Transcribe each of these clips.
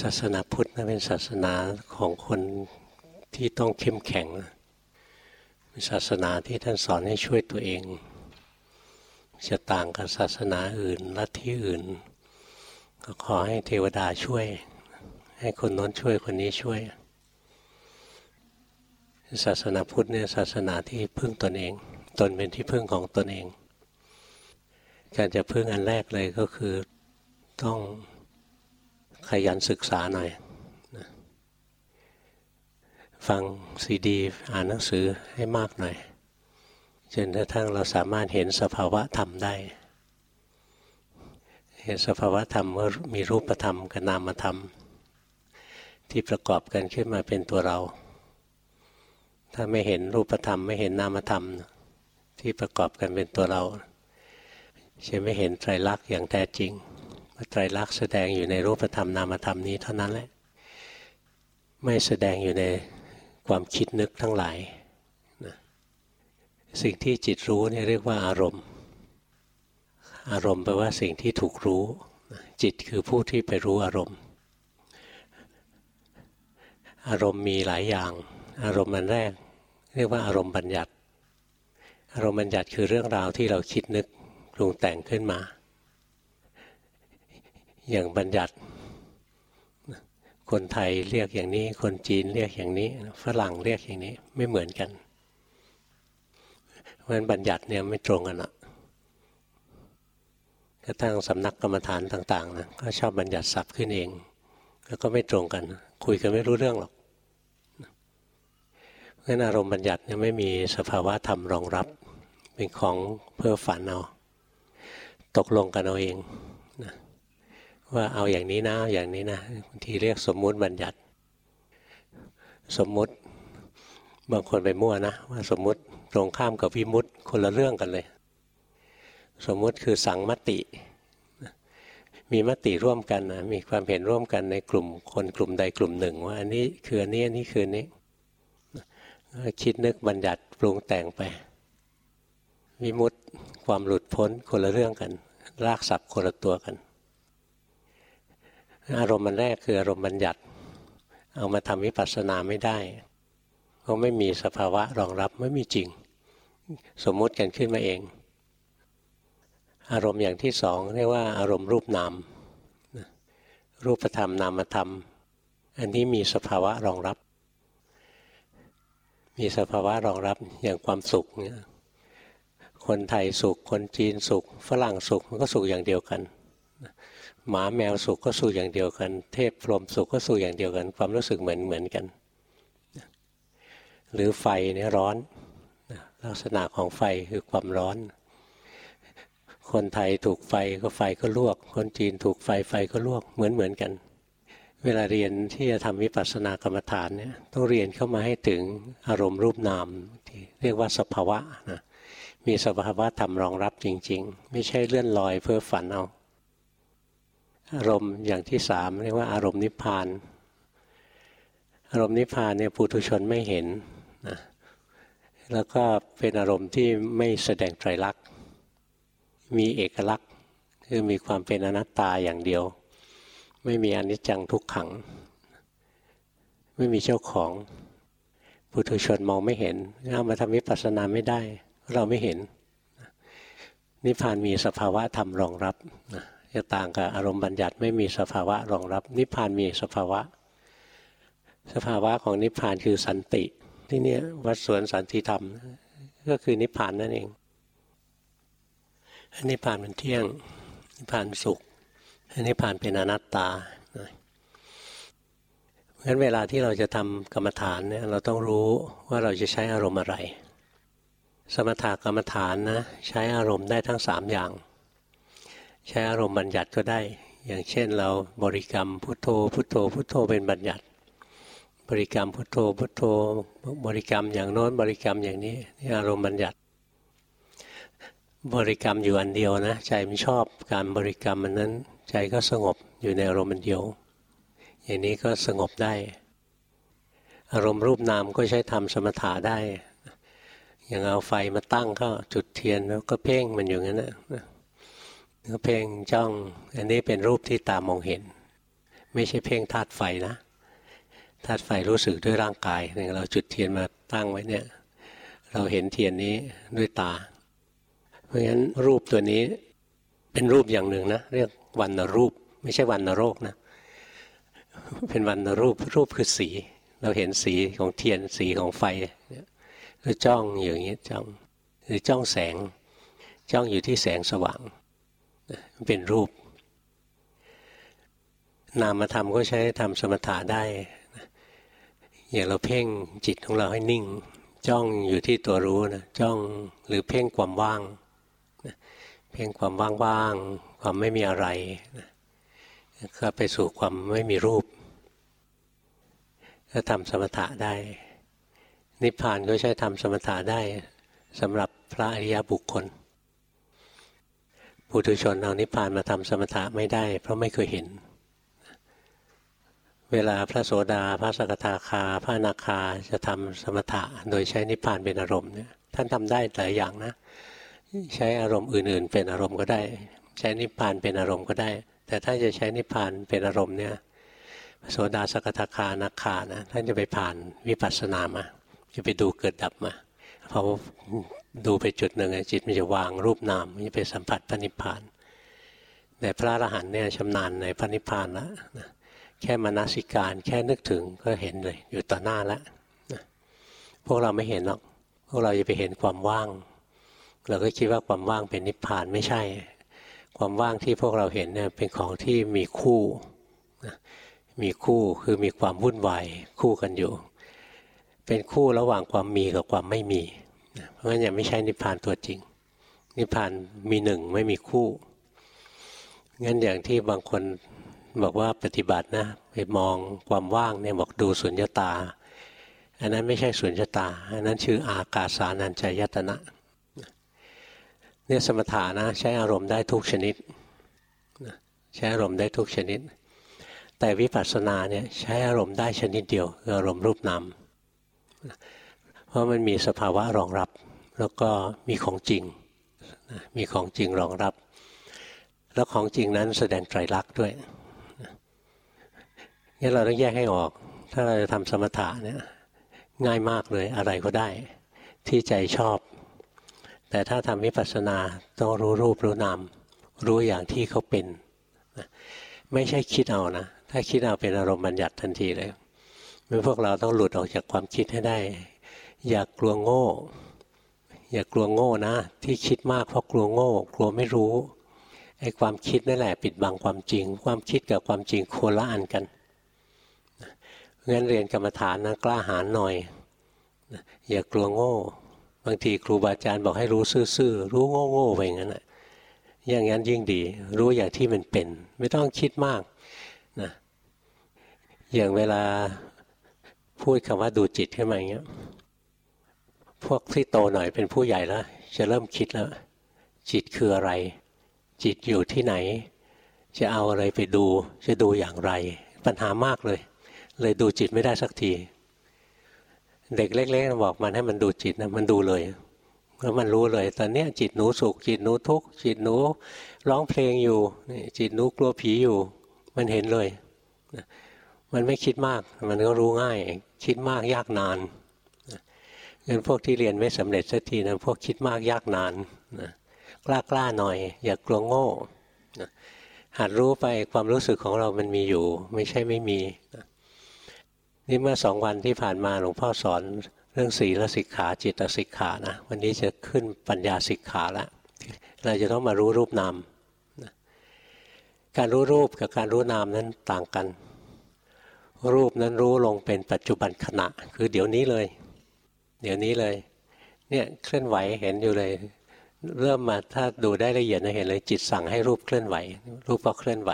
ศาสนาพุทธนะเป็นศาสนาของคนที่ต้องเข้มแข็งเป็นศาสนาที่ท่านสอนให้ช่วยตัวเอง จะต่างกับศาสนาอื่นลัทธิอื่น ก็ขอให้เทวดาช่วย ให้คนน้นช่วยคนนี้ช่วย ศาสนาพุทธเนี่ยศาสนาที่พึ่งตนเอง ตนเป็นที่พึ่งของตนเอง การจะพึ่งอันแรกเลยก็คือต้อง ขยันศึกษาหน่อยฟังซีดี อ่านหนังสือให้มากหน่อยจนกระทั่งเราสามารถเห็นสภาวะธรรมได้ เห็นสภาวะธรรมว่ามีรูปธรรมกับนามธรรม ที่ประกอบกันขึ้นมาเป็นตัวเรา ถ้าไม่เห็นรูปธรรมไม่เห็นนามธรรม ที่ประกอบกันเป็นตัวเรา จะไม่เห็นไตรลักษณ์อย่างแท้จริง ไตรลักษณ์แสดงอยู่ในรูปธรรมนามธรรมนี้เท่านั้นแหละ ไม่แสดงอยู่ในความคิดนึกทั้งหลายนะสิ่งที่จิตรู้นี่เรียกว่าอารมณ์ อารมณ์แปลว่าสิ่งที่ถูกรู้ จิตคือผู้ที่ไปรู้อารมณ์ อารมณ์มีหลายอย่าง อารมณ์มันแรก เรียกว่าอารมณ์บัญญัติ อารมณ์บัญญัติคือเรื่องราวที่เราคิดนึกปรุงแต่งขึ้นมา อย่างบัญญัติ คนไทยเรียกอย่างนี้ คนจีนเรียกอย่างนี้ ฝรั่งเรียกอย่างนี้ ไม่เหมือนกันเพราะฉะนั้นบัญญัติเนี่ยไม่ตรงกันอะกระทั่งสำนักกรรมฐานต่างๆนะก็ชอบบัญญัติศัพท์ขึ้นเอง แล้วก็ไม่ตรงกัน คุยกันไม่รู้เรื่องหรอกเพราะฉะนั้นอารมณ์บัญญัติเนี่ยไม่มีสภาวะธรรมรองรับ เป็นของเพ้อฝันเอาตกลงกันเอาเอง ว่าเอาอย่างนี้นะอย่างนี้นะบางทีเรียกสมมุติบัญญัติ สมมุติบางคนไปมั่วนะว่าสมมุติตรงข้ามกับวิมุตติคนละเรื่องกันเลย สมมุติคือสังมติ มีมติร่วมกันนะมีความเห็นร่วมกันในกลุ่มคนกลุ่มใดกลุ่มหนึ่ง ว่าอันนี้คืออันนี้อันนี้คือนี้คิดนึกบัญญัติปรุงแต่งไปวิมุตติความหลุดพ้นคนละเรื่องกัน รากศัพท์คนละตัวกัน อารมณ์มันแรกคืออารมณ์บัญญัติ เอามาทำวิปัสสนาไม่ได้ เพราะไม่มีสภาวะรองรับไม่มีจริง สมมุติกันขึ้นมาเอง อารมณ์อย่างที่สองเรียกว่าอารมณ์รูปนามรูปธรรมนามธรรม อันนี้มีสภาวะรองรับ มีสภาวะรองรับอย่างความสุขเนี่ยคนไทยสุข คนจีนสุข ฝรั่งสุขมันก็สุขอย่างเดียวกัน หมาแมวสุขก็สุขอย่างเดียวกัน เทพพรหมสุขก็สุขอย่างเดียวกัน ความรู้สึกเหมือนเหมือนกัน หรือไฟเนี่ยร้อน ลักษณะของไฟคือความร้อน คนไทยถูกไฟก็ไฟก็ลวก คนจีนถูกไฟไฟก็ลวกเหมือนเหมือนกัน เวลาเรียนที่จะทำวิปัสสนากรรมฐานเนี่ยต้องเรียนเข้ามาให้ถึงอารมณ์รูปนามที่เรียกว่าสภาวะนะมีสภาวะธรรมรองรับจริง ๆ ไม่ใช่เลื่อนลอยเพ้อฝันเอา อารมณ์อย่างที่สามเรียกว่าอารมณ์นิพพาน อารมณ์นิพพานเนี่ยปุถุชนไม่เห็นนะแล้วก็เป็นอารมณ์ที่ไม่แสดงไตรลักษณ์มีเอกลักษณ์คือมีความเป็นอนัตตาอย่างเดียว ไม่มีอนิจจังทุกขัง ไม่มีเจ้าของปุถุชนมองไม่เห็นเอามาทำวิปัสสนาไม่ได้ เราไม่เห็น นิพพานมีสภาวะธรรมรองรับนะ จะต่างกับอารมณ์บัญญัติไม่มีสภาวะรองรับ นิพพานมีสภาวะ สภาวะของนิพพานคือสันติ ที่นี่วัดสวนสันติธรรม ก็คือนิพพานนั่นเองนิพพานเป็นเที่ยง นิพพานสุขนิพพานเป็นอนัตตาเพราะฉะนั้นเวลาที่เราจะทำกรรมฐานเนี่ยเราต้องรู้ว่าเราจะใช้อารมณ์อะไร สมถกรรมฐานนะใช้อารมณ์ได้ทั้งสามอย่าง ใช้อารมณ์บัญญัติก็ได้ อย่างเช่นเราบริกรรมพุทโธ พุทโธ พุทโธเป็นบัญญัติ บริกรรมพุทโธ พุทโธ บริกรรมอย่างโน้นบริกรรมอย่างนี้นี่อารมณ์บัญญัติ บริกรรมอยู่อันเดียวนะ ใจไม่ชอบการบริกรรมมันนั้น ใจก็สงบอยู่ในอารมณ์อันเดียว อย่างนี้ก็สงบได้ อารมณ์รูปนามก็ใช้ทำสมถะได้อย่างเอาไฟมาตั้งก็จุดเทียนแล้วก็เพ่งมันอยู่งั้นนะ เพ่งจ้อง อันนี้เป็นรูปที่ตามองเห็น ไม่ใช่เพ่งธาตุไฟนะธาตุไฟรู้สึกด้วยร่างกายอย่างเราจุดเทียนมาตั้งไว้เนี่ย เราเห็นเทียนนี้ด้วยตา เพราะฉะนั้นรูปตัวนี้เป็นรูปอย่างหนึ่งนะเรียกวันนรูป ไม่ใช่วันนโรคนะเป็นวันนรูปรูปคือสี เราเห็นสีของเทียนสีของไฟเนี่ยก็จ้องอย่างนี้จ้องหรือจ้องแสง จ้องอยู่ที่แสงสว่าง เป็นรูป นามธรรมก็ใช้ทำสมถะได้อย่างเราเพ่งจิตของเราให้นิ่ง จ้องอยู่ที่ตัวรู้นะจ้องหรือเพ่งความว่างเพ่งความว่างๆความไม่มีอะไรก็ไปสู่ความไม่มีรูปก็ทำสมถะได้ นิพพานก็ใช้ทำสมถะได้สำหรับพระอริยบุคคล ปุถุชนเอานิพพานมาทำสมถะไม่ได้ เพราะไม่เคยเห็น เวลาพระโสดาพระสกทาคา พระนาคาจะทำสมถะโดยใช้นิพพานเป็นอารมณ์เนี่ยท่านทำได้หลายอย่างนะ ใช้อารมณ์อื่น ๆ เป็นอารมณ์ก็ได้ ใช้นิพพานเป็นอารมณ์ก็ได้ แต่ถ้าจะใช้นิพพานเป็นอารมณ์เนี่ยโสดาสกทาคานาคานะท่านจะไปผ่านวิปัสสนามาจะไปดูเกิดดับมาพอ ดูไปจุดหนึ่งจิตมันจะวางรูปนามมันจะไปสัมผัสพระนิพพาน แต่พระอรหันต์เนี่ยชำนาญในพระนิพพานแล้วนะแค่มานาสิการแค่นึกถึงก็เห็นเลย อยู่ต่อหน้าแล้วนะพวกเราไม่เห็นหรอก พวกเราจะไปเห็นความว่าง เราก็คิดว่าความว่างเป็นนิพพานไม่ใช่ ความว่างที่พวกเราเห็นเนี่ยเป็นของที่มีคู่นะมีคู่คือมีความวุ่นวายคู่กันอยู่ เป็นคู่ระหว่างความมีกับความไม่มี เพราะงั้นยังไม่ใช่นิพพานตัวจริง นิพพานมีหนึ่งไม่มีคู่งั้นอย่างที่บางคนบอกว่าปฏิบัตินะไปมองความว่างเนี่ยบอกดูสุญญตา อันนั้นไม่ใช่สุญญตา อันนั้นชื่ออากาสานัญจายตนะเนี่ยสมถานะใช้อารมณ์ได้ทุกชนิดใช้อารมณ์ได้ทุกชนิด แต่วิปัสสนาเนี่ยใช้อารมณ์ได้ชนิดเดียวคืออารมณ์รูปนาม ราะมันมีสภาวะรองรับ แล้วก็มีของจริง มีของจริงรองรับ แล้วของจริงนั้นแสดงไตรลักษณ์ด้วยงั้นเราต้องแยกให้ออก ถ้าเราจะทำสมถะเนี่ยง่ายมากเลยอะไรก็ได้ ที่ใจชอบ แต่ถ้าทำวิปัสสนาต้องรู้รูปรู้นามรู้อย่างที่เขาเป็น ไม่ใช่คิดเอานะ ถ้าคิดเอาเป็นอารมณ์บัญญัติทันทีเลยเมื่อพวกเราต้องหลุดออกจากความคิดให้ได้ อย่ากลัวโง่ อย่ากลัวโง่นะ ที่คิดมากเพราะกลัวโง่ กลัวไม่รู้ไอ้ความคิดนั่นแหละปิดบังความจริง ความคิดกับความจริงโคละอันกันงั้นเรียนกรรมฐานนะกล้าหาญหน่อยอย่ากลัวโง่ บางทีครูบาอาจารย์บอกให้รู้ซื่อๆรู้โง่ๆไปอย่างนั้นแหะอย่างนั้นยิ่งดี รู้อย่างที่มันเป็น ไม่ต้องคิดมากนะอย่างเวลาพูดคำว่าดูจิตขึ้นมาอย่างเงี้ย พวกที่โตหน่อยเป็นผู้ใหญ่แล้ว จะเริ่มคิดแล้ว จิตคืออะไร จิตอยู่ที่ไหน จะเอาอะไรไปดู จะดูอย่างไร ปัญหามากเลย เลยดูจิตไม่ได้สักที เด็กเล็กๆบอกมันให้มันดูจิตนะมันดูเลยแล้วมันรู้เลย ตอนนี้จิตหนูสุข จิตหนูทุกข์จิตหนูร้องเพลงอยู่จิตหนูกลัวผีอยู่ มันเห็นเลย มันไม่คิดมาก มันก็รู้ง่าย คิดมากยากนาน งั้นพวกที่เรียนไม่สำเร็จสักทีนะพวกคิดมากยากนานนะกล้ากล้าหน่อย อย่ากลัวโง่นะหัดรู้ไปความรู้สึกของเรามันมีอยู่ ไม่ใช่ไม่มีนะนี่เมื่อสองวันที่ผ่านมาหลวงพ่อสอนเรื่องศีลสิกขาจิตสิกขานะวันนี้จะขึ้นปัญญาสิกขาแล้วเราจะต้องมารู้รูปนามนะการรู้รูปกับการรู้นามนั้นต่างกัน รูปนั้นรู้ลงเป็นปัจจุบันขณะ คือเดี๋ยวนี้เลย เดี๋ยวนี้เลย เนี่ยเคลื่อนไหวเห็นอยู่เลย เริ่มมาถ้าดูได้ละเอียดนะเห็นเลยจิตสั่งให้รูปเคลื่อนไหว รูปก็เคลื่อนไหว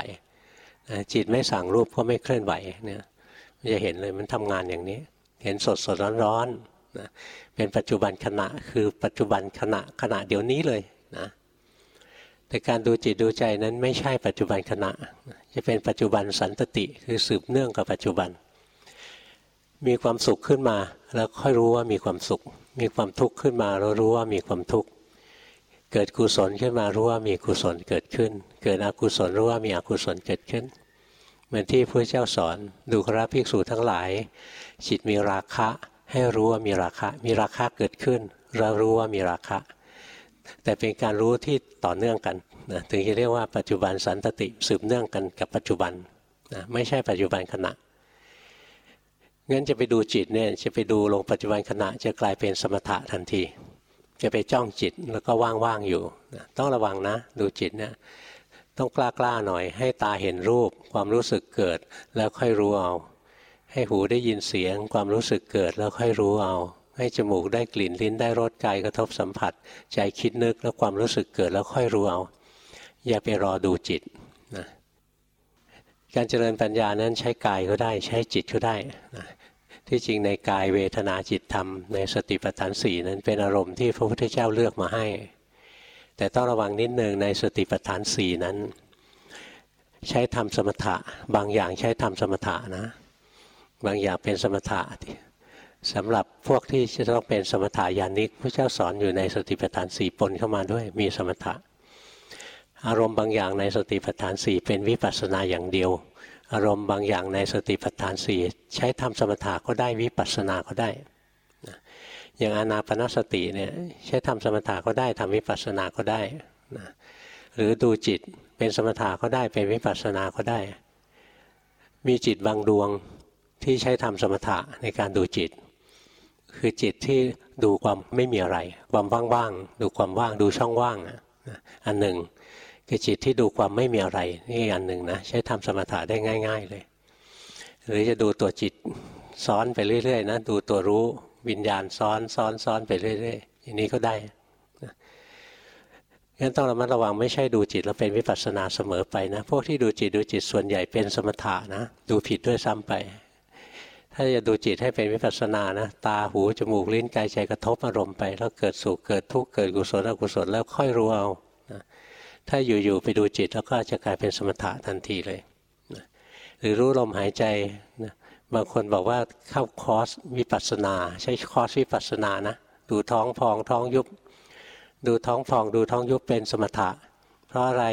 จิตไม่สั่งรูปก็ไม่เคลื่อนไหวเนี่ยจะเห็นเลยมันทำงานอย่างนี้ เห็นสดสดร้อนร้อนนะเป็นปัจจุบันขณะคือปัจจุบันขณะขณะเดี๋ยวนี้เลยนะแต่การดูจิตดูใจนั้นไม่ใช่ปัจจุบันขณะ จะเป็นปัจจุบันสันตติคือสืบเนื่องกับปัจจุบัน มีความสุขขึ้นมา แล้วค่อยรู้ว่ามีความสุข มีความทุกข์ขึ้นมาเรารู้ว่ามีความทุกข์เกิดกุศลขึ้นมารู้ว่ามีกุศลเกิดขึ้น เกิดอกุศลรู้ว่ามีอกุศลเกิดขึ้นเหมือนที่พระเจ้าสอนดูกราภิกษุทั้งหลายจิตมีราคะ ให้รู้ว่ามีราคะ มีราคะเกิดขึ้น เรารู้ว่ามีราคะ แต่เป็นการรู้ที่ต่อเนื่องกันนะถึงจะเรียกว่าปัจจุบันสันตติสืบเนื่องกันกับปัจจุบันนะไม่ใช่ปัจจุบันขณะ งั้นจะไปดูจิตเนี่ยจะไปดูลงปัจจุบันขณะจะกลายเป็นสมถะทันที จะไปจ้องจิตแล้วก็ว่างๆอยู่ ต้องระวังนะ ดูจิตเนี่ยต้องกล้าๆหน่อย ให้ตาเห็นรูป ความรู้สึกเกิดแล้วค่อยรู้เอา ให้หูได้ยินเสียง ความรู้สึกเกิดแล้วค่อยรู้เอา ให้จมูกได้กลิ่นลิ้นได้รสกายกระทบสัมผัส ใจคิดนึกแล้วความรู้สึกเกิดแล้วค่อยรู้เอา อย่าไปรอดูจิต การเจริญปัญญานั้นใช้กายก็ได้ใช้จิตก็ได้นะที่จริงในกายเวทนาจิตธรรมในสติปัฏฐานสี่นั้นเป็นอารมณ์ที่พระพุทธเจ้าเลือกมาให้ แต่ต้องระวังนิดนึงในสติปัฏฐานสี่นั้น ใช้ทำสมถะบางอย่างใช้ทำสมถะนะ บางอย่างเป็นสมถะสำหรับพวกที่จะต้องเป็นสมถะญาณิกพระเจ้าสอนอยู่ในสติปัฏฐานสี่ปนเข้ามาด้วยมีสมถะ อารมณ์บางอย่างในสติปัฏฐานสี่เป็นวิปัสสนาอย่างเดียว อารมณ์บางอย่างในสติปัฏฐานสี่ใช้ทำสมถะก็ได้วิปัสสนาก็ได้อย่างอานาปนสติเนี่ยใช้ทำสมถะก็ได้ทำวิปัสสนาก็ได้นะหรือดูจิตเป็นสมถะก็ได้เป็นวิปัสสนาก็ได้ มีจิตบางดวงที่ใช้ทำสมถะในการดูจิต คือจิตที่ดูความไม่มีอะไร ความว่างๆดูความว่างดูช่องว่างอันหนึ่ง คือจิตที่ดูความไม่มีอะไร นี่อันหนึ่งนะใช้ทำสมถะได้ง่าย ๆ เลย หรือจะดูตัวจิตซ้อนไปเรื่อยๆนะดูตัวรู้วิญญาณซ้อนซ้อนซ้อนไปเรื่อยๆอย่างนี้ก็ได้งั้นต้องระมัดระวังไม่ใช่ดูจิตแล้วเป็นวิปัสสนาเสมอไปนะ พวกที่ดูจิตดูจิตส่วนใหญ่เป็นสมถะนะ ดูผิดด้วยซ้ำไป ถ้าจะดูจิตให้เป็นวิปัสสนานะตาหูจมูกลิ้นกายใจกระทบอารมณ์ไป แล้วเกิดสุขเกิดทุกข์เกิดกุศลอกุศลแล้วค่อยรู้เอา ถ้าอยู่ๆไปดูจิตแล้วก็จะกลายเป็นสมถะทันทีเลยนะหรือรู้ลมหายใจนะบางคนบอกว่าเข้าคอร์สวิปัสสนา ใช้คอร์สวิปัสสนานะดูท้องพองท้องยุบ ดูท้องพองดูท้องยุบเป็นสมถะ เพราะอะไร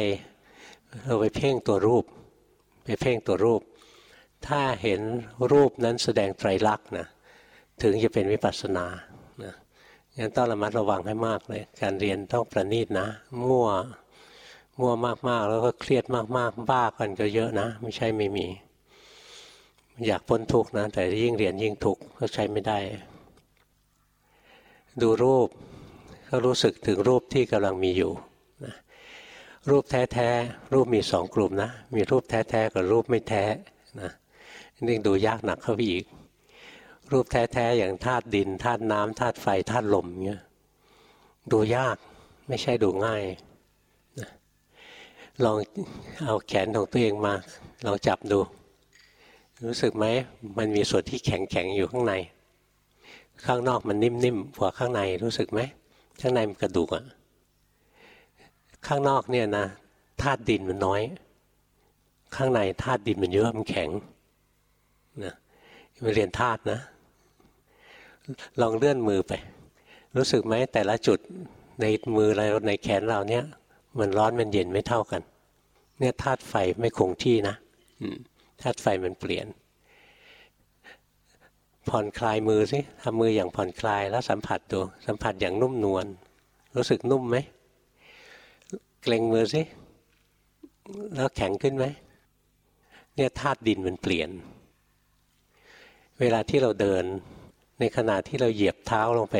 เราไปเพ่งตัวรูป ไปเพ่งตัวรูป ถ้าเห็นรูปนั้นแสดงไตรลักษณ์นะถึงจะเป็นวิปัสสนานะงั้นต้องระมัดระวังให้มากเลย การเรียนต้องประณีตนะ มั่ว มั่วมากๆ แล้วก็เครียดมากๆ บ้ากันก็เยอะนะ ไม่ใช่ไม่มี อยากพ้นทุกข์นะ แต่ยิ่งเรียนยิ่งทุกข์ก็ใช้ไม่ได้ ดูรูปก็รู้สึกถึงรูปที่กำลังมีอยู่นะรูปแท้ๆ รูปมีสองกลุ่มนะ มีรูปแท้ๆ กับรูปไม่แท้นะนี่ดูยากหนักเข้าไปอีก รูปแท้ๆ อย่างธาตุดินธาตุน้ำธาตุไฟธาตุลมเงี้ยดูยากไม่ใช่ดูง่าย ลองเอาแขนของตัวเองมาลองจับดู รู้สึกไหมมันมีส่วนที่แข็งแข็งอยู่ข้างใน ข้างนอกมันนิ่มๆกว่าข้างในรู้สึกไหมข้างในมันกระดูกอะข้างนอกเนี่ยนะธาตุดินมันน้อย ข้างในธาตุดินมันเยอะมันแข็งนะมาเรียนธาตุนะ ลองเลื่อนมือไป รู้สึกไหมแต่ละจุดในมือเราในแขนเราเนี่ย มันร้อนมันเย็นไม่เท่ากัน เนี่ยธาตุไฟไม่คงที่นะธาตุไฟมันเปลี่ยน ผ่อนคลายมือสิทำมืออย่างผ่อนคลายแล้วสัมผัสดูสัมผัสอย่างนุ่มนวลรู้สึกนุ่มไหมเกรงมือสิแล้วแข็งขึ้นไหมเนี่ยธาตุดินมันเปลี่ยน เวลาที่เราเดิน ในขณะที่เราเหยียบเท้าลงไป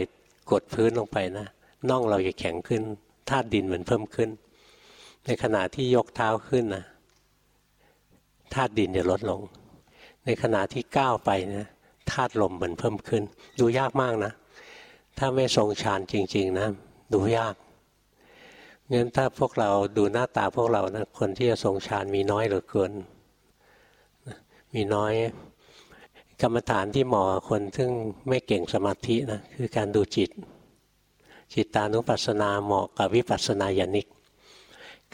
กดพื้นลงไปนะน่องเราจะแข็งขึ้น ธาตุดินมันเพิ่มขึ้น ในขณะที่ยกเท้าขึ้นนะธาตุดินจะลดลง ในขณะที่ก้าวไปนะธาตุลมมันเพิ่มขึ้น ดูยากมากนะ ถ้าไม่ทรงฌานจริง ๆนะดูยากงั้นถ้าพวกเราดูหน้าตาพวกเรานะคนที่จะทรงฌานมีน้อยเหลือเกิน มีน้อยกรรมฐานที่เหมาะคนซึ่งไม่เก่งสมาธินะคือการดูจิต จิตานุปัสสนาเหมาะกับวิปัสสนาญาณิก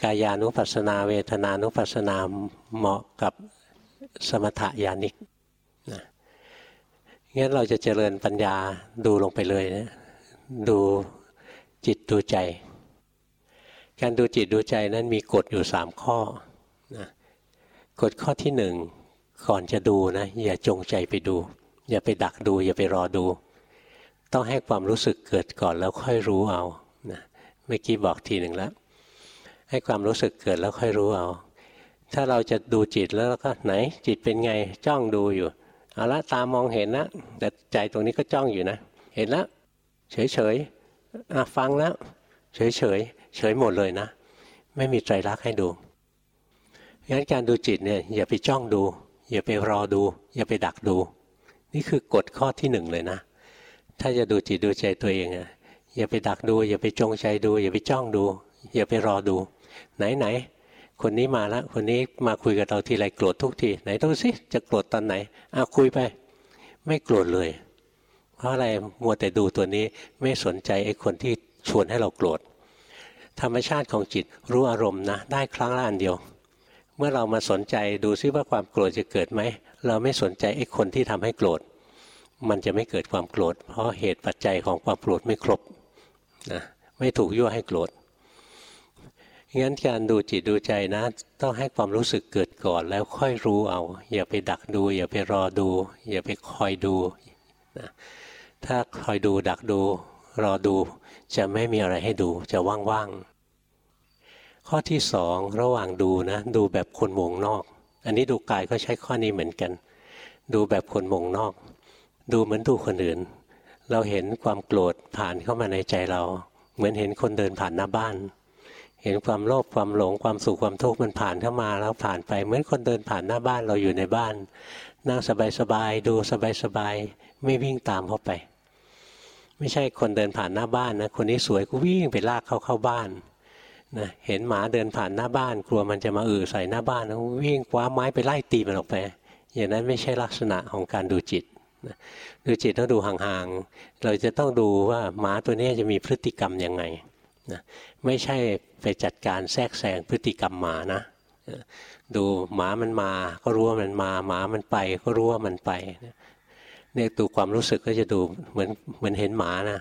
กายานุปัสสนาเวทนานุปัสสนาเหมาะกับสมถยานิกนะงั้นเราจะเจริญปัญญาดูลงไปเลยนะดูจิตดูใจ การดูจิตดูใจนั้นมีกฎอยู่สามข้อนะกฎข้อที่หนึ่งก่อนจะดูนะอย่าจงใจไปดู อย่าไปดักดู อย่าไปรอดู ต้องให้ความรู้สึกเกิดก่อนแล้วค่อยรู้เอานะเมื่อกี้บอกทีหนึ่งแล้ว ให้ความรู้สึกเกิดแล้วค่อยรู้เอา ถ้าเราจะดูจิตแล้วก็ไหนจิตเป็นไงจ้องดูอยู่เอาละตามองเห็นนะแต่ใจตรงนี้ก็จ้องอยู่นะ เห็นแล้วเฉยเฉยฟังแล้วเฉยเฉยเฉยหมดเลยนะ ไม่มีใจรักให้ดูงั้นการดูจิตเนี่ยอย่าไปจ้องดู อย่าไปรอดู อย่าไปดักดู นี่คือกฎข้อที่หนึ่งเลยนะ ถ้าจะดูจิตดูใจตัวเองอะอย่าไปดักดู อย่าไปจงใจดู อย่าไปจ้องดู อย่าไปรอดู ไหนไหนคนนี้มาแล้วคนนี้มาคุยกับเราทีไรโกรธทุกทีไหนดูสิจะโกรธตอนไหนอะคุยไป ไม่โกรธเลย เพราะอะไรมัวแต่ดูตัวนี้ไม่สนใจไอ้คนที่ชวนให้เราโกรธธรรมชาติของจิตรู้อารมณ์นะ ได้ครั้งละอันเดียว เมื่อเรามาสนใจดูซิว่าความโกรธจะเกิดไหมเราไม่สนใจไอ้คนที่ทำให้โกรธ มันจะไม่เกิดความโกรธ เพราะเหตุปัจจัยของความโกรธไม่ครบนะไม่ถูกยั่วให้โกรธงั้นการดูจิตดูใจนะ ต้องให้ความรู้สึกเกิดก่อนแล้วค่อยรู้เอา อย่าไปดักดู อย่าไปรอดู อย่าไปคอยดูนะถ้าคอยดูดักดู รอดู จะไม่มีอะไรให้ดูจะว่างๆข้อที่สองระหว่างดูนะ ดูแบบคนวงนอก อันนี้ดูกายก็ใช้ข้อนี้เหมือนกัน ดูแบบคนวงนอก ดูเหมือนดูคนอื่น เราเห็นความโกรธผ่านเข้ามาในใจเรา เหมือนเห็นคนเดินผ่านหน้าบ้าน เห็นความโลภความหลงความสุขความทุกข์มันผ่านเข้ามาแล้วผ่านไปเหมือนคนเดินผ่านหน้าบ้านเราอยู่ในบ้าน นั่งสบายๆดูสบายๆไม่วิ่งตามเข้าไป ไม่ใช่คนเดินผ่านหน้าบ้านนะคนนี้สวยก็วิ่งไปลากเขาเข้าบ้านนะเห็นหมาเดินผ่านหน้าบ้าน กลัวมันจะมาอือใส่หน้าบ้านวิ่งคว้าไม้ไปไล่ตีมันออกไป อย่างนั้นไม่ใช่ลักษณะของการดูจิต ดูจิตต้องดูห่างๆ เราจะต้องดูว่าหมาตัวนี้จะมีพฤติกรรมยังไงนะไม่ใช่ไปจัดการแทรกแซงพฤติกรรมหมานะ ดูหมามันมาก็รู้ว่ามันมา หมามันไปก็รู้ว่ามันไปเนี่ยดูความรู้สึกก็จะดูเหมือนเหมือนเห็นหมานะ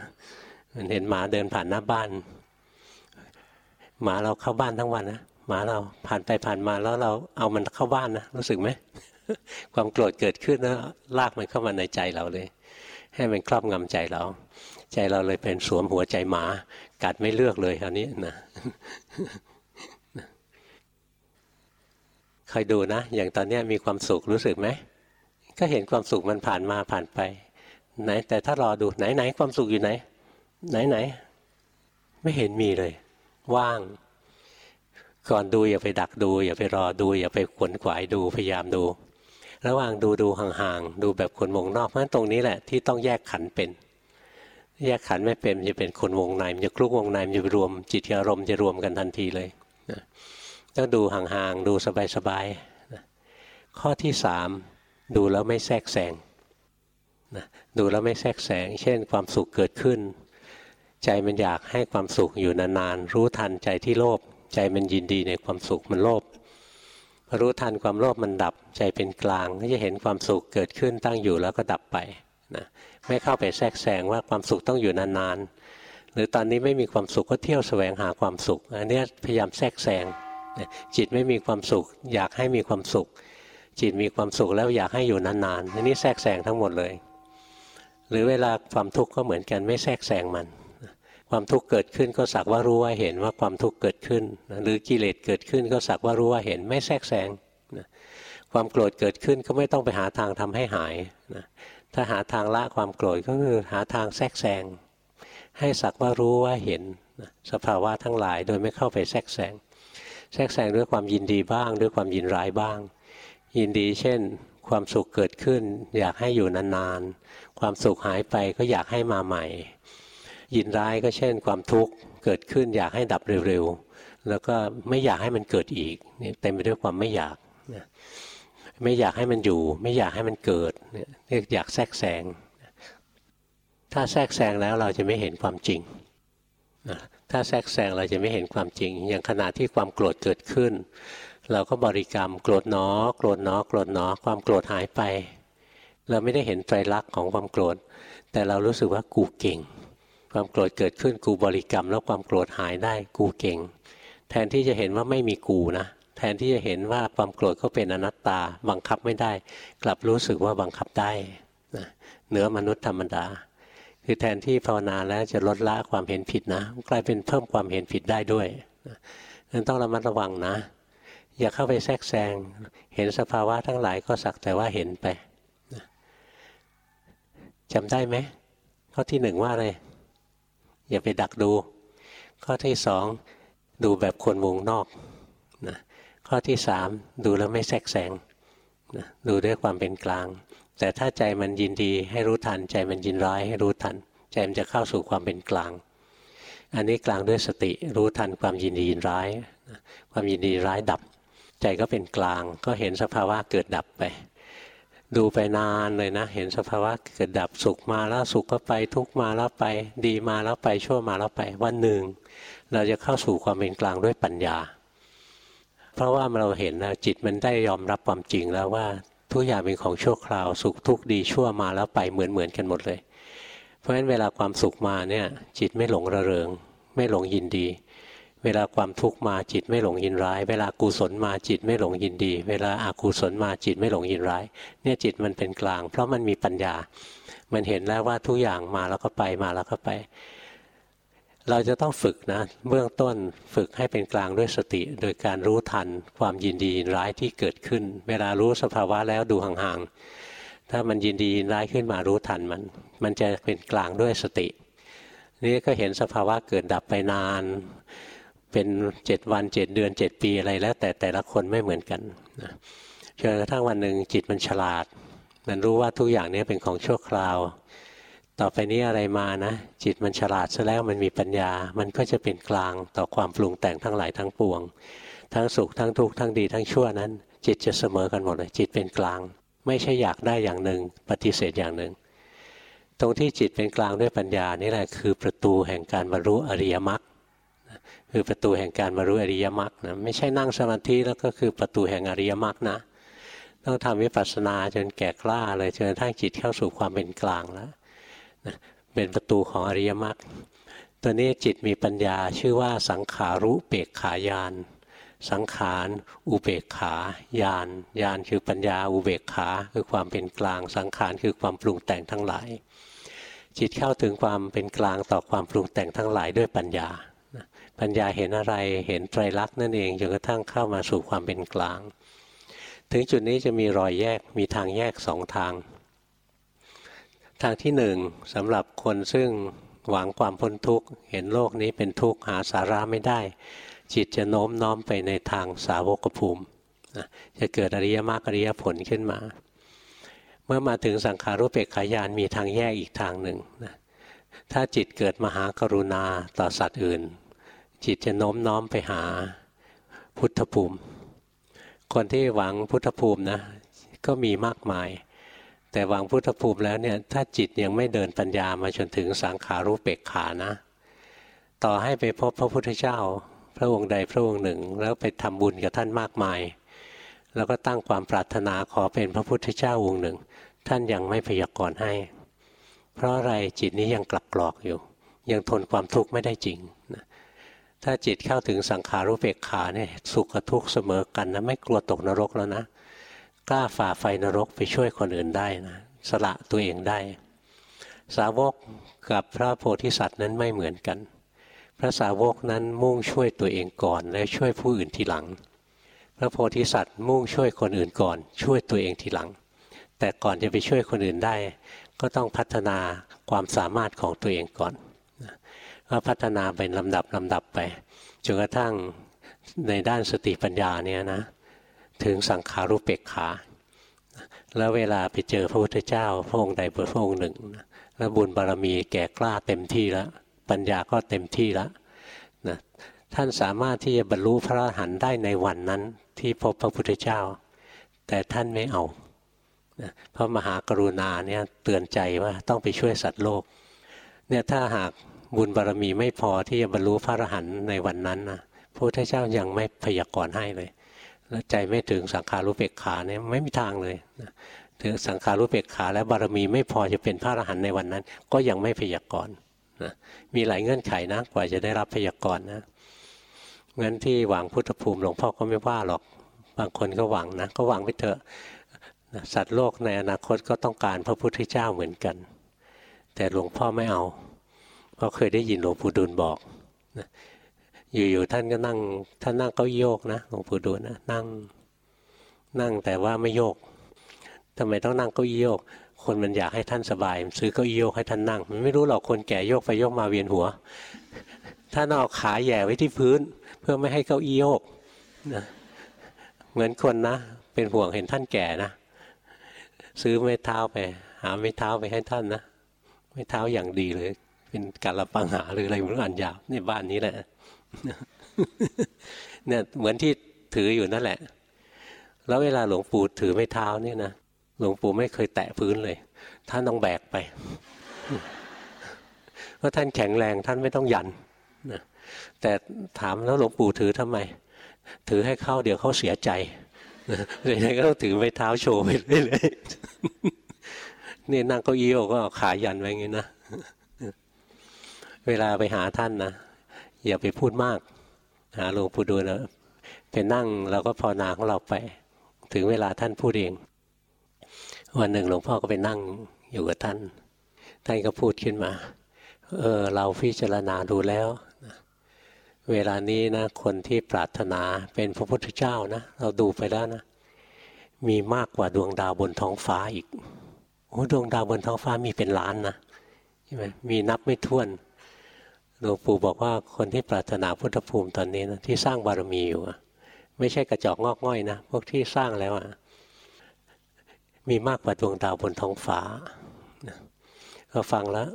มันเห็นหมาเดินผ่านหน้าบ้าน หมาเราเข้าบ้านทั้งวันนะหมาเราผ่านไปผ่านมาแล้วเราเอามันเข้าบ้านนะรู้สึกไหม ความโกรธเกิดขึ้นแล้วลากมันเข้ามาในใจเราเลย ให้มันครอบงำใจเรา ใจเราเลยเป็นสวมหัวใจหมา กัดไม่เลือกเลยคราวนี้นะคอยดูนะ อย่างตอนนี้มีความสุขรู้สึกไหม ก็เห็นความสุขมันผ่านมาผ่านไป ไหน แต่ถ้ารอดูไหนไหนความสุขอยู่ไหน ไหนไหน ไม่เห็นมีเลย ว่าง ก่อนดูอย่าไปดักดู อย่าไปรอดู อย่าไปขวนขวายดูพยายามดู ระหว่างดูดูห่างๆดูแบบคนมองนอกเพราะตรงนี้แหละที่ต้องแยกขันเป็น แยกขันไม่เป็นจะเป็นคนวงในมันจะคลุกวงในมันจะรวม จิตอารมณ์จะรวมกันทันทีเลยนะต้องดูห่างๆดูสบายๆนะข้อที่สามดูแล้วไม่แทรกแซงนะดูแล้วไม่แทรกแซงเช่น ความสุขเกิดขึ้น ใจมันอยากให้ความสุขอยู่นานๆรู้ทันใจที่โลภใจมันยินดีในความสุขมันโลภ รู้ทันความโลภมันดับใจเป็นกลางก็จะเห็นความสุขเกิดขึ้นตั้งอยู่แล้วก็ดับไปนะไม่เข้าไปแทรกแซงว่าความสุขต้องอยู่นานๆหรือตอนนี้ไม่มีความสุขก็เที่ยวแสวงหาความสุขอันนี้พยายามแทรกแซงจิตไม่มีความสุข อยากให้มีความสุข จิตมีความสุขแล้วอยากให้อยู่นานๆอันนี้แทรกแซงทั้งหมดเลย หรือเวลาความทุกข์ก็เหมือนกันไม่แทรกแซงมัน ความทุกข์เกิดขึ้นก็สักว่ารู้ว่าเห็นว่าความทุกข์เกิดขึ้นหรือกิเลสเกิดขึ้นก็สักว่ารู้ว่าเห็นไม่แทรกแซงความโกรธเกิดขึ้นก็ไม่ต้องไปหาทางทำให้หายนะถ้าหาทางละความโกรธก็คือหาทางแทรกแซงให้สักว่ารู้ว่าเห็นสภาวะทั้งหลายโดยไม่เข้าไปแทรกแซงแทรกแซงด้วยความยินดีบ้าง ด้วยความยินร้ายบ้าง ยินดีเช่น ความสุขเกิดขึ้น อยากให้อยู่นานๆความสุขหายไปก็อยากให้มาใหม่ ยินร้ายก็เช่น ความทุกข์เกิดขึ้นอยากให้ดับเร็วๆ แล้วก็ไม่อยากให้มันเกิดอีกนี่เต็มไปด้วยความไม่อยากไม่อยากให้มันอยู่ ไม่อยากให้มันเกิดเนี่ยเรียกอยากแทรกแซงถ้าแทรกแซงแล้วเราจะไม่เห็นความจริงถ้าแทรกแซงเราจะไม่เห็นความจริง อย่างขณะที่ความโกรธเกิดขึ้น เราก็บริกรรมโกรธหนอ โกรธหนอ โกรธหนอ ความโกรธหายไป เราไม่ได้เห็นไตรลักษณ์ของความโกรธ แต่เรารู้สึกว่ากูเก่ง ความโกรธเกิดขึ้นกูบริกรรม แล้วความโกรธหายได้กูเก่ง แทนที่จะเห็นว่าไม่มีกูนะ แทนที่จะเห็นว่าความโกรธก็เป็นอนัตตา บังคับไม่ได้ กลับรู้สึกว่าบังคับได้นะเหนือมนุษย์ธรรมดา คือแทนที่ภาวนาแล้วจะลดละความเห็นผิดนะ กลายเป็นเพิ่มความเห็นผิดได้ด้วยนั้นต้องระมัดระวังนะ อย่าเข้าไปแทรกแซง เห็นสภาวะทั้งหลายก็สักแต่ว่าเห็นไปจำได้ไหมข้อที่หนึ่งว่าอะไร อย่าไปดักดู ข้อที่สองดูแบบคนวงนอกนะข้อที่สามดูแล้วไม่แทรกแซงนะดูด้วยความเป็นกลาง แต่ถ้าใจมันยินดีให้รู้ทัน ใจมันยินร้ายให้รู้ทัน ใจมันจะเข้าสู่ความเป็นกลาง อันนี้กลางด้วยสติรู้ทันความยินดียินร้ายความยินดีร้ายดับ ใจก็เป็นกลางก็เห็นสภาวะเกิดดับไป ดูไปนานเลยนะ เห็นสภาวะเกิดดับสุขมาแล้วสุขก็ไปทุกมาแล้วไป ดีมาแล้วไปชั่วมาแล้วไปวันหนึ่ง เราจะเข้าสู่ความเป็นกลางด้วยปัญญา เพราะว่าเราเห็นนะจิตมันได้ยอมรับความจริงแล้วว่าทุกอย่างเป็นของชั่วคราว สุขทุกข์ดีชั่วมาแล้วไปเหมือนเหมือนกันหมดเลย เพราะฉะนั้นเวลาความสุขมาเนี่ยจิตไม่หลงระเริง ไม่หลงยินดี เวลาความทุกข์มาจิตไม่หลงยินร้าย เวลากุศลมาจิตไม่หลงยินดี เวลาอากุศลมาจิตไม่หลงยินร้าย เนี่ยจิตมันเป็นกลาง เพราะมันมีปัญญา มันเห็นแล้วว่าทุกอย่างมาแล้วก็ไปมาแล้วก็ไป เราจะต้องฝึกนะ เบื้องต้นฝึกให้เป็นกลางด้วยสติ โดยการรู้ทันความยินดียินร้ายที่เกิดขึ้น เวลารู้สภาวะแล้วดูห่างๆถ้ามันยินดียินร้ายขึ้นมารู้ทันมัน มันจะเป็นกลางด้วยสติ นี่ก็เห็นสภาวะเกิดดับไปนาน เป็นเจ็ดวันเจ็ดเดือนเจ็ดปีอะไรแล้ว แต่แต่ละคนไม่เหมือนกันจนกระทั่งวันหนึ่งจิตมันฉลาด มันรู้ว่าทุกอย่างนี้เป็นของชั่วคราว ต่อไปนี้อะไรมานะ จิตมันฉลาดซะแล้วมันมีปัญญา มันก็จะเป็นกลางต่อความปรุงแต่งทั้งหลายทั้งปวง ทั้งสุขทั้งทุกข์ทั้งดีทั้งชั่วนั้น จิตจะเสมอกันหมดเลยจิตเป็นกลาง ไม่ใช่อยากได้อย่างหนึ่ง ปฏิเสธอย่างหนึ่ง ตรงที่จิตเป็นกลางด้วยปัญญานี่แหละคือประตูแห่งการบรรลุอริยมรรค คือประตูแห่งการบรรลุอริยมรรคนะไม่ใช่นั่งสมาธิแล้วก็คือประตูแห่งอริยมรรคนะ ต้องทำวิปัสสนาจนแก่กล้าเลยจนกระทั่งจิตเข้าสู่ความเป็นกลางแล้วเป็นประตูของอริยมรรคตัวนี้จิตมีปัญญาชื่อว่าสังขารุเปกขายาน สังขารอุเบกขายานยานคือปัญญาอุเบกขาคือความเป็นกลาง สังขารคือความปรุงแต่งทั้งหลาย จิตเข้าถึงความเป็นกลางต่อความปรุงแต่งทั้งหลายด้วยปัญญา ปัญญาเห็นอะไรเห็นไตรลักษณ์นั่นเองจนกระทั่งเข้ามาสู่ความเป็นกลาง ถึงจุดนี้จะมีรอยแยกมีทางแยกสองทาง ทางที่หนึ่งสำหรับคนซึ่งหวังความพ้นทุกข์ เห็นโลกนี้เป็นทุกข์หาสาระไม่ได้ จิตจะโน้มน้อมไปในทางสาวกภูมิจะเกิดอริยมรรคอริยผลขึ้นมา เมื่อมาถึงสังขารุปเปกขายานมีทางแยกอีกทางหนึ่งนะถ้าจิตเกิดมหากรุณาต่อสัตว์อื่น จิตจะโน้มน้อมไปหาพุทธภูมิ คนที่หวังพุทธภูมินะ ก็มีมากมาย แต่หวางพุทธภูมิแล้วเนี่ยถ้าจิตยังไม่เดินปัญญามาจนถึงสังขารุปเปกขานะ ต่อให้ไปพบพระพุทธเจ้า พระองค์ใดพระองค์หนึ่ง แล้วไปทำบุญกับท่านมากมาย แล้วก็ตั้งความปรารถนาขอเป็นพระพุทธเจ้าองค์หนึ่ง ท่านยังไม่พยากรณ์ให้ เพราะอะไรจิตนี้ยังกลับกรอกอยู่ ยังทนความทุกข์ไม่ได้จริงนะ ถ้าจิตเข้าถึงสังขารุเปกขาเนี่ยสุขกับทุกข์เสมอกันนะไม่กลัวตกนรกแล้วนะกล้าฝ่าไฟนรกไปช่วยคนอื่นได้นะสละตัวเองได้ สาวกกับพระโพธิสัตว์นั้นไม่เหมือนกัน พระสาวกนั้นมุ่งช่วยตัวเองก่อน แล้วช่วยผู้อื่นทีหลัง พระโพธิสัตว์มุ่งช่วยคนอื่นก่อน ช่วยตัวเองทีหลัง แต่ก่อนจะไปช่วยคนอื่นได้ ก็ต้องพัฒนาความสามารถของตัวเองก่อน ก็พัฒนาเป็นลำดับลำดับไปจนกระทั่งในด้านสติปัญญาเนี่ยนะถึงสังขารุปเปกขา แล้วเวลาไปเจอพระพุทธเจ้าพระองค์ใดพระองค์หนึ่ง แล้วบุญบารมีแก่กล้าเต็มที่แล้วปัญญาก็เต็มที่แล้วนะท่านสามารถที่จะบรรลุพระอรหันต์ได้ในวันนั้นที่พบพระพุทธเจ้า แต่ท่านไม่เอานะเพราะมหากรุณาเนี่ยเตือนใจว่าต้องไปช่วยสัตว์โลกเนี่ยถ้าหาก บุญบารมีไม่พอที่จะบรรลุพระอรหันต์ในวันนั้นนะพระพุทธเจ้ายังไม่พยากรณ์ให้เลย แล้วใจไม่ถึงสังขารุเปกขาเนี่ยไม่มีทางเลยถึงสังขารุเปกขาและบารมีไม่พอจะเป็นพระอรหันต์ในวันนั้น ก็ยังไม่พยากรณ์นะมีหลายเงื่อนไขนะกว่าจะได้รับพยากรณ์นะงั้นที่หวังพุทธภูมิหลวงพ่อก็ไม่ว่าหรอก บางคนก็หวังนะก็หวังไปเถอะสัตว์โลกในอนาคตก็ต้องการพระพุทธเจ้าเหมือนกัน แต่หลวงพ่อไม่เอา เพราะเคยได้ยินหลวงปู่ดูลบอกอยู่ๆท่านก็นั่งท่านนั่งเก้าโยกนะหลวงปู่ดูลนะนั่งนั่งแต่ว่าไม่โยกทำไมต้องนั่งเก้าอี้โยก คนมันอยากให้ท่านสบาย ซื้อเก้าอี้โยกให้ท่านนั่ง มันไม่รู้หรอกคนแก่โยกไปโยกมาเวียนหัว ท่านเอาขาแย่ไว้ที่พื้น เพื่อไม่ให้เก้าอี้โยกนะเหมือนคนนะ เป็นห่วงเห็นท่านแก่นะ ซื้อไม้เท้าไป หาไม้เท้าไปให้ท่านนะไม้เท้าอย่างดีเลย เป็นการละปังหาหรืออะไรไม่รู้อันยาวในบ้านนี้แหละเนี่ยเหมือนที่ถืออยู่นั่นแหละ แล้วเวลาหลวงปู่ถือไม้เท้านี่นะหลวงปู่ไม่เคยแตะพื้นเลย ท่านต้องแบกไปเพราะท่านแข็งแรงท่านไม่ต้องยันนะแต่ถามแล้วหลวงปู่ถือทำไม ถือให้เข้าเดี๋ยวเขาเสียใจเลยก็ต้องถือไม้เท้าโชว์ไปเรื่อยๆนี่นั่งเก้าอี้ก็เอาขายันไว้งี้นะ เวลาไปหาท่านนะอย่าไปพูดมาก หาหลวงปู่ดูลนะไปนั่งเราก็ภาวนาของเราไป ถึงเวลาท่านพูดเอง วันหนึ่งหลวงพ่อก็ไปนั่งอยู่กับท่าน ท่านก็พูดขึ้นมา เออเราพิจารณาดูแล้วเวลานี้นะคนที่ปรารถนาเป็นพระพุทธเจ้านะเราดูไปแล้วนะมีมากกว่าดวงดาวบนท้องฟ้าอีกโอ้ดวงดาวบนท้องฟ้ามีเป็นล้านนะใช่ไหมมีนับไม่ถ้วน หลวงปู่บอกว่าคนที่ปรารถนาพุทธภูมิตอนนี้นะที่สร้างบารมีอยู่ไม่ใช่กระจอกงอกง่อยนะพวกที่สร้างแล้วอะมีมากกว่าดวงดาวบนท้องฟ้าก็ฟังแล้ว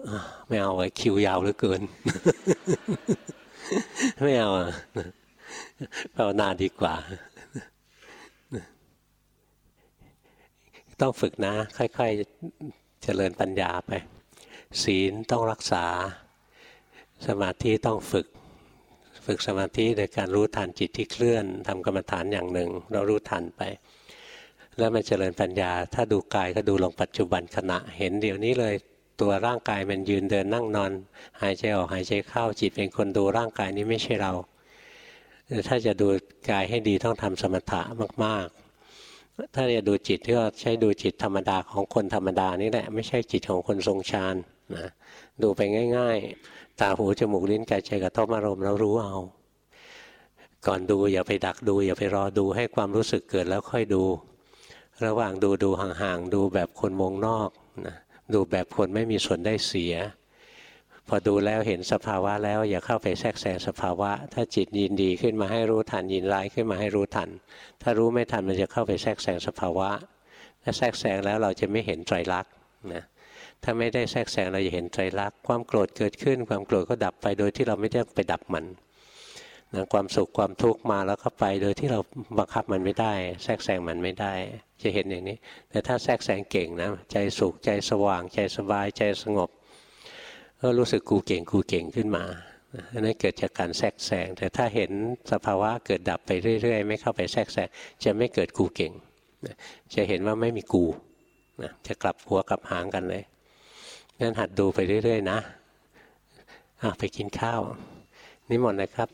ไม่เอาไอ้คิวยาวเหลือเกิน ไม่เอาภาวนาดีกว่า ต้องฝึกนะ ค่อยๆเจริญปัญญาไป ศีลต้องรักษา สมาธิต้องฝึก ฝึกสมาธิโดยการรู้ทันจิตที่เคลื่อนทำกรรมฐานอย่างหนึ่ง เรารู้ทันไป แล้วมันเจริญปัญญา ถ้าดูกายก็ดูลงปัจจุบันขณะเห็นเดี๋ยวนี้เลยตัวร่างกายมันยืนเดินนั่งนอน หายใจออกหายใจเข้าจิตเป็นคนดูร่างกายนี้ไม่ใช่เราถ้าจะดูกายให้ดีต้องทำสมถะมาก ๆ ถ้าจะดูจิตก็ใช้ดูจิตธรรมดาของคนธรรมดานี่แหละไม่ใช่จิตของคนทรงฌานนะดูไปง่ายๆ ตาหูจมูกลิ้นกายใจกระทบอารมณ์แล้วรู้เอา ก่อนดูอย่าไปดักดู อย่าไปรอดูให้ความรู้สึกเกิดแล้วค่อยดู ระหว่างดูดูห่างๆดูแบบคนวงนอกนะดูแบบคนไม่มีส่วนได้เสีย พอดูแล้วเห็นสภาวะแล้วอย่าเข้าไปแทรกแซงสภาวะ ถ้าจิตยินดีขึ้นมาให้รู้ทันยินร้ายขึ้นมาให้รู้ทัน ถ้ารู้ไม่ทันมันจะเข้าไปแทรกแซงสภาวะ ถ้าแทรกแซงแล้วเราจะไม่เห็นไตรลักษณ์นะ ถ้าไม่ได้แทรกแซงเราจะเห็นใจรักความโกรธเกิดขึ้น ความโกรธก็ดับไปโดยที่เราไม่ได้ไปดับมันนะความสุขความทุกข์มาแล้วก็ไป โดยที่เราบังคับมันไม่ได้ แทรกแซงมันไม่ได้ จะเห็นอย่างนี้ แต่ถ้าแทรกแซงเก่งนะใจสุขใจสว่าง ใจสบายใจสงบ ก็รู้สึกกูเก่งกูเก่งขึ้นมาอันนั้นเกิดจากการแทรกแซงแต่ถ้าเห็นสภาวะเกิดดับไปเรื่อย ๆ ไม่เข้าไปแทรกแซงจะไม่เกิดกูเก่งจะเห็นว่าไม่มีกูจะกลับหัวกลับหางกันเลย งั้นหัดดูไปเรื่อยๆนะไปกินข้าว นี่หมดนะครับ